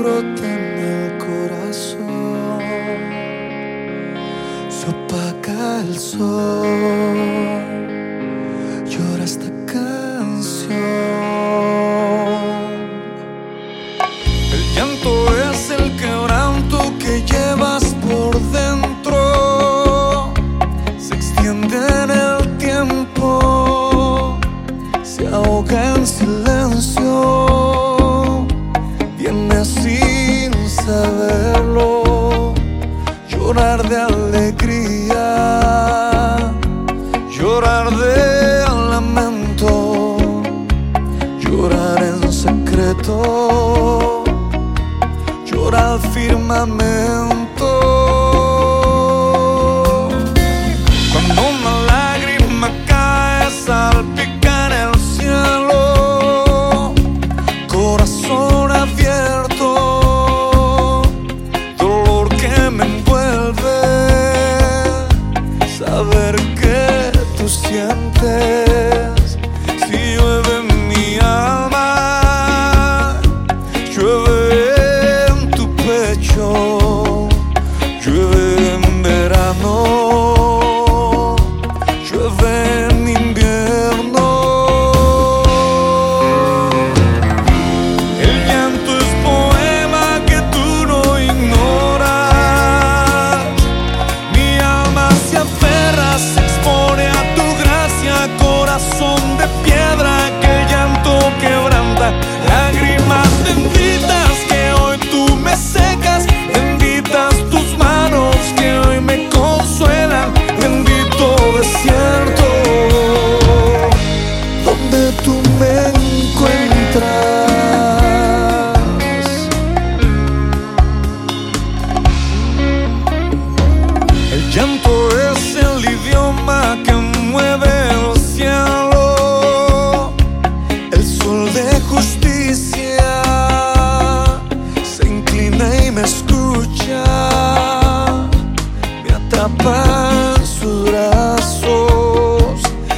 brote en el corazón, se opaca el sol, llora esta canción. El llanto es el quebranto que llevas por dentro, se extiende en el tiempo, se ahoga en silencio. llorar de alegría, llorar de lamento, llorar en secreto, llorar firmamente. saber que tú sientes. Si llueve mi alma, llueve. de piedra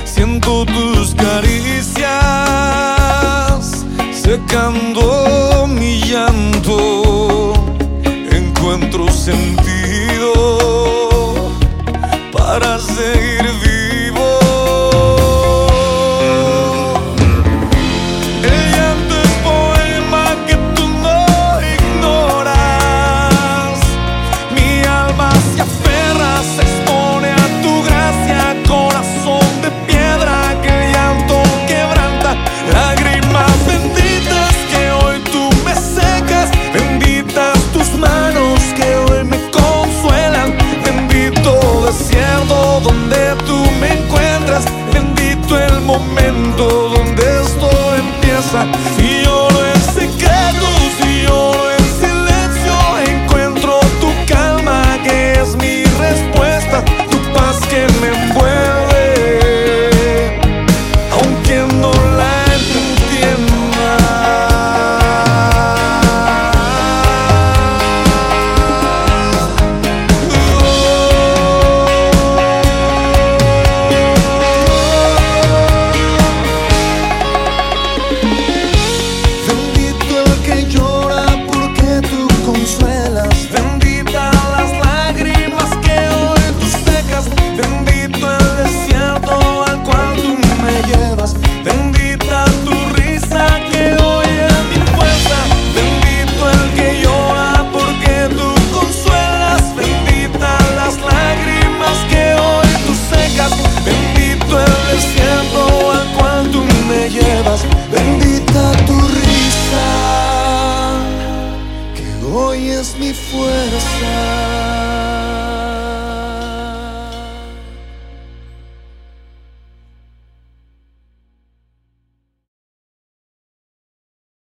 siento tus caricias, secando mi llanto, encuentro sentido para seguir. yo en secreto.